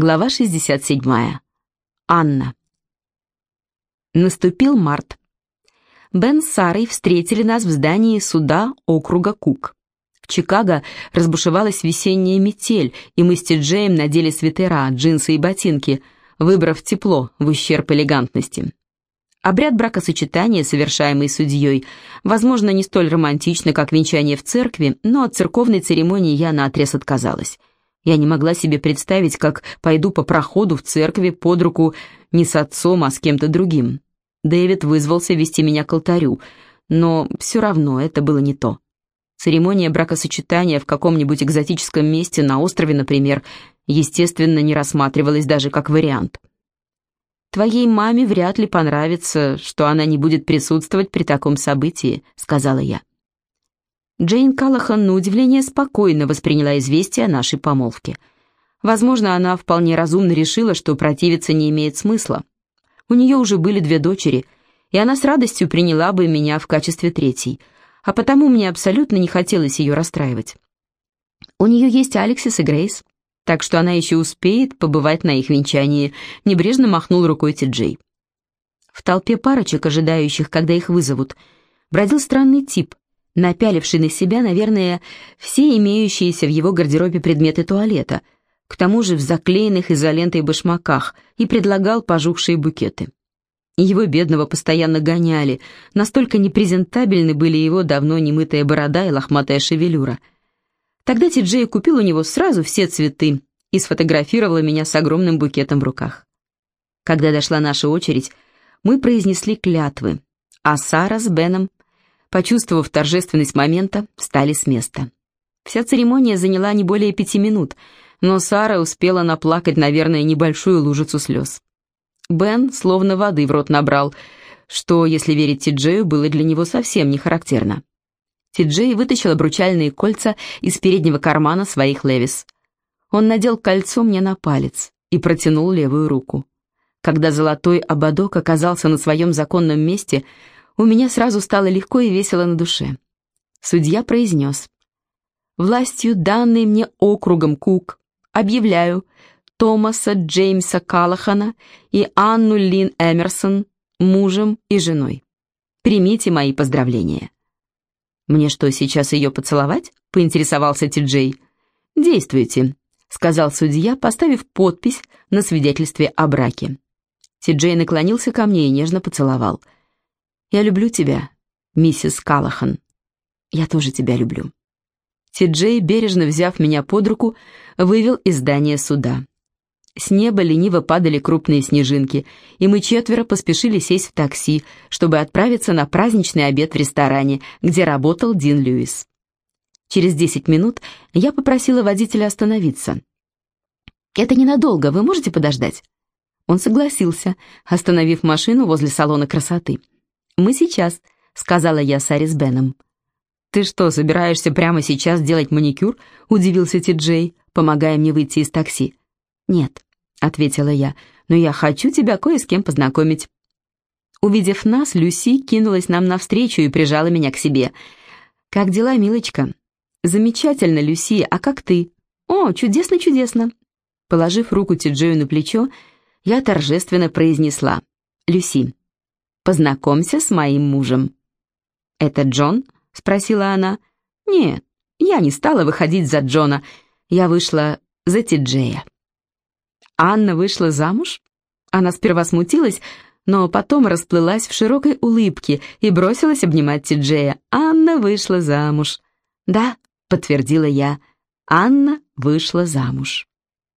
Глава 67. Анна. Наступил март. Бен с Сарой встретили нас в здании суда округа Кук. В Чикаго разбушевалась весенняя метель, и мы с Тиджеем надели свитера, джинсы и ботинки, выбрав тепло в ущерб элегантности. Обряд бракосочетания, совершаемый судьей, возможно, не столь романтично, как венчание в церкви, но от церковной церемонии я наотрез отказалась. Я не могла себе представить, как пойду по проходу в церкви под руку не с отцом, а с кем-то другим. Дэвид вызвался вести меня к алтарю, но все равно это было не то. Церемония бракосочетания в каком-нибудь экзотическом месте, на острове, например, естественно, не рассматривалась даже как вариант. «Твоей маме вряд ли понравится, что она не будет присутствовать при таком событии», — сказала я. Джейн Калахан на удивление спокойно восприняла известие о нашей помолвке. Возможно, она вполне разумно решила, что противиться не имеет смысла. У нее уже были две дочери, и она с радостью приняла бы меня в качестве третьей, а потому мне абсолютно не хотелось ее расстраивать. У нее есть Алексис и Грейс, так что она еще успеет побывать на их венчании, небрежно махнул рукой Ти-Джей. В толпе парочек, ожидающих, когда их вызовут, бродил странный тип — напяливший на себя, наверное, все имеющиеся в его гардеробе предметы туалета, к тому же в заклеенных изолентой башмаках, и предлагал пожухшие букеты. Его бедного постоянно гоняли, настолько непрезентабельны были его давно немытая борода и лохматая шевелюра. Тогда Ти-Джей купил у него сразу все цветы и сфотографировала меня с огромным букетом в руках. Когда дошла наша очередь, мы произнесли клятвы, а Сара с Беном почувствовав торжественность момента, встали с места. Вся церемония заняла не более пяти минут, но Сара успела наплакать, наверное, небольшую лужицу слез. Бен словно воды в рот набрал, что, если верить Тиджею, было для него совсем не характерно. Тиджей вытащил обручальные кольца из переднего кармана своих Левис. Он надел кольцо мне на палец и протянул левую руку. Когда золотой ободок оказался на своем законном месте, у меня сразу стало легко и весело на душе. Судья произнес. «Властью, данной мне округом Кук, объявляю Томаса Джеймса Калахана и Анну Лин Эмерсон мужем и женой. Примите мои поздравления». «Мне что, сейчас ее поцеловать?» — поинтересовался Ти-Джей. «Действуйте», — сказал судья, поставив подпись на свидетельстве о браке. Ти-Джей наклонился ко мне и нежно поцеловал — «Я люблю тебя, миссис Калахан. Я тоже тебя люблю». Ти-Джей, бережно взяв меня под руку, вывел из здания суда. С неба лениво падали крупные снежинки, и мы четверо поспешили сесть в такси, чтобы отправиться на праздничный обед в ресторане, где работал Дин Льюис. Через десять минут я попросила водителя остановиться. «Это ненадолго, вы можете подождать?» Он согласился, остановив машину возле салона красоты. «Мы сейчас», — сказала я Саре с Беном. «Ты что, собираешься прямо сейчас делать маникюр?» — удивился Ти-Джей, помогая мне выйти из такси. «Нет», — ответила я, — «но я хочу тебя кое с кем познакомить». Увидев нас, Люси кинулась нам навстречу и прижала меня к себе. «Как дела, милочка?» «Замечательно, Люси, а как ты?» «О, чудесно-чудесно!» Положив руку Ти-Джею на плечо, я торжественно произнесла. «Люси, Познакомься с моим мужем». «Это Джон?» — спросила она. «Нет, я не стала выходить за Джона. Я вышла за Тиджея». «Анна вышла замуж?» Она сперва смутилась, но потом расплылась в широкой улыбке и бросилась обнимать Тиджея. «Анна вышла замуж». «Да», — подтвердила я, — «Анна вышла замуж».